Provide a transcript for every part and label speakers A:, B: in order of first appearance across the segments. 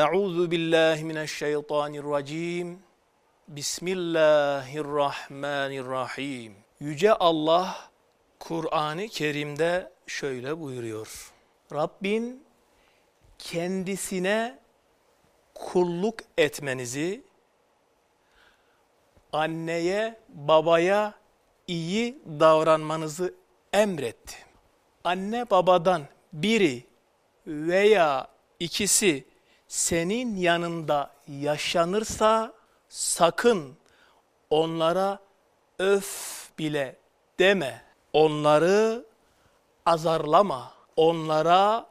A: Euzu billahi mineşşeytanirracim. Bismillahirrahmanirrahim. Yüce Allah Kur'an-ı Kerim'de şöyle buyuruyor. Rabbin kendisine kulluk etmenizi, anneye, babaya iyi davranmanızı emretti. Anne babadan biri veya ikisi senin yanında yaşanırsa sakın onlara öf bile deme. Onları azarlama. Onlara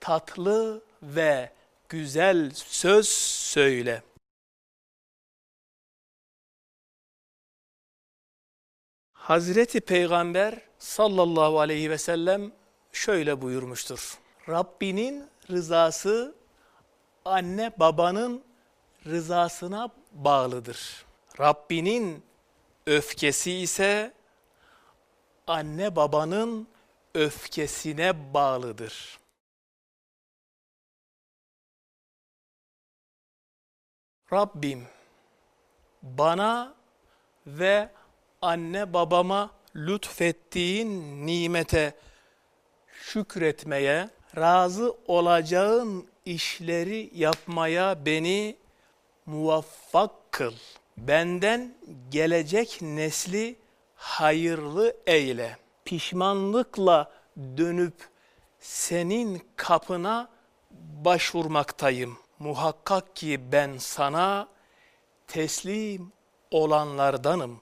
A: tatlı ve güzel söz söyle. Hazreti Peygamber sallallahu aleyhi ve sellem şöyle buyurmuştur. Rabbinin rızası anne babanın rızasına bağlıdır. Rabbinin öfkesi ise anne babanın öfkesine bağlıdır. Rabbim bana ve anne babama lütfettiğin nimete şükretmeye, razı olacağın işleri yapmaya beni muvaffak kıl. Benden gelecek nesli hayırlı eyle. Pişmanlıkla dönüp senin kapına başvurmaktayım. Muhakkak ki ben sana teslim olanlardanım.